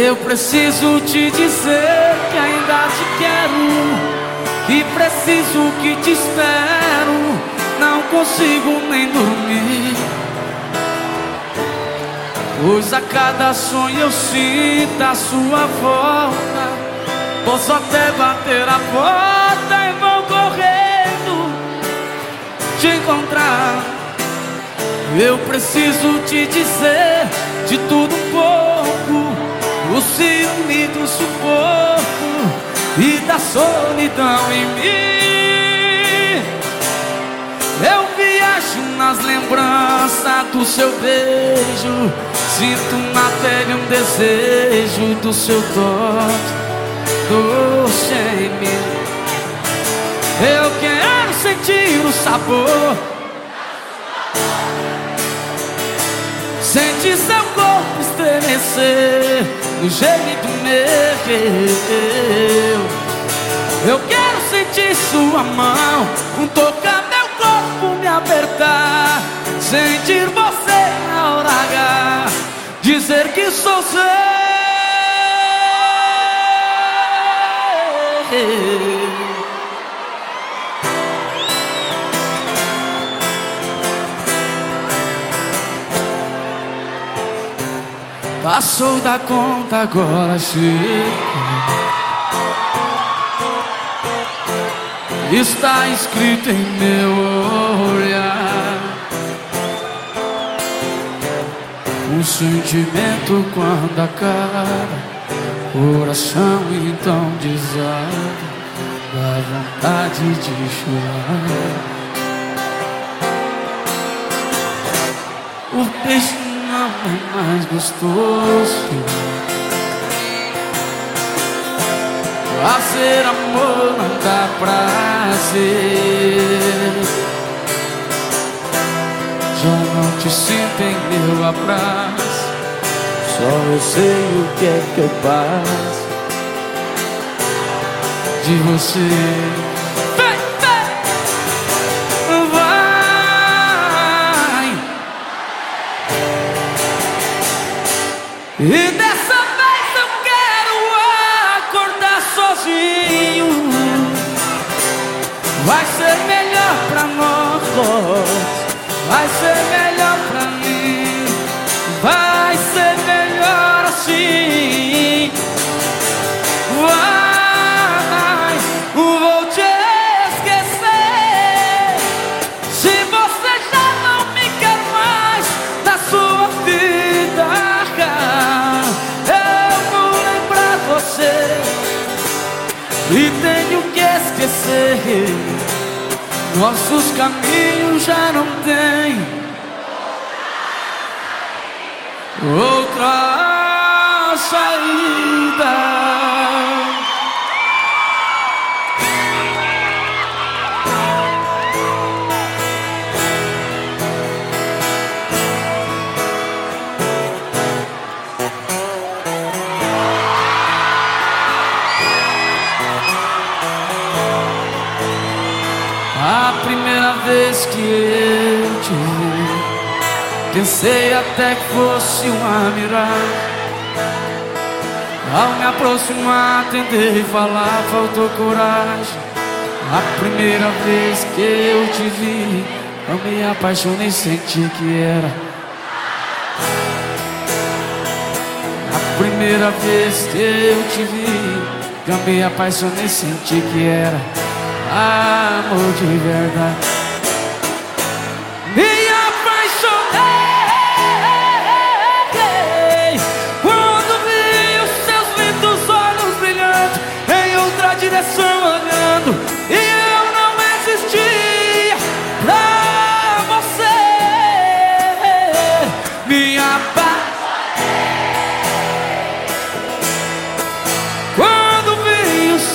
Eu preciso te dizer que ainda te quero. E preciso que te espero. Não consigo nem dormir. Pois a cada sonho eu sinto a sua volta. Posso até bater a porta e vou correndo te encontrar. Eu preciso te dizer de tudo um pouco o ciúme do sufoco e da solidão em mim. Eu viajo nas lembranças do seu beijo, sinto na pele um desejo do seu toque doce em mim. Eu quero sentir o sabor. Sentir seu corpo estremecer do jeito meu. Eu quero sentir sua mão, um tocar meu corpo me apertar, sentir você na hora H, dizer que sou seu. Passou da conta, agora chega. Está escrito em meu olhar Um sentimento quando acaba Coração então desaba Dá vontade de chorar O peixe é mais gostoso. Fazer amor não dá prazer. Já não te sinto em meu abraço. Só eu sei o que é que eu passo de você. E dessa vez eu quero acordar sozinho. Vai ser melhor pra nós, vai ser melhor pra mim, que esquecer. Nossos caminhos já não têm outra saída. Vez que eu te vi, pensei até que fosse uma miragem. Ao me aproximar, tentei falar, faltou coragem. A primeira vez que eu te vi, eu me apaixonei, senti que era. A primeira vez que eu te vi, eu me apaixonei, senti que era amor de verdade.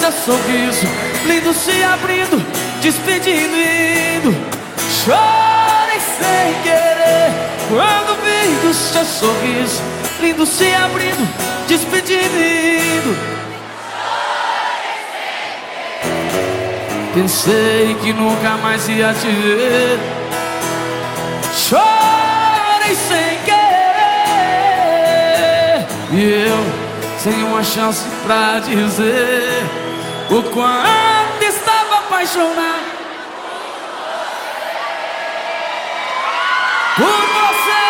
Seu sorriso lindo se abrindo, despedindo indo. Chorei sem querer quando vi o seu sorriso, lindo se abrindo, despedindo indo. Pensei que nunca mais ia te ver. Chorei sem querer. E eu sem uma chance pra dizer o quanto estava apaixonado por você.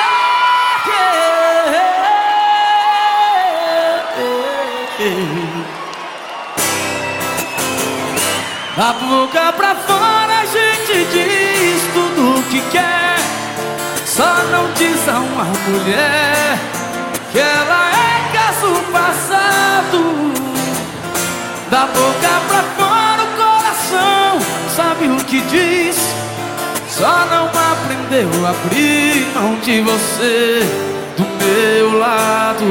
Da boca pra fora a gente diz tudo o que quer Só não diz a uma mulher Da boca pra fora o coração. Sabe o que diz? Só não aprendeu a abrir mão de você Do meu lado.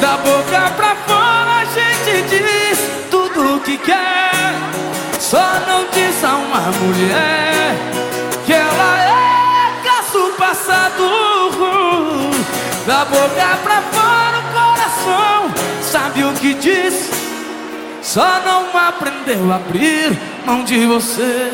Da boca pra fora a gente diz tudo o que quer. Só não diz a uma mulher que ela é caso passado. Da boca pra fora o coração. Sabe o que diz Só não aprendeu a abrir mão de você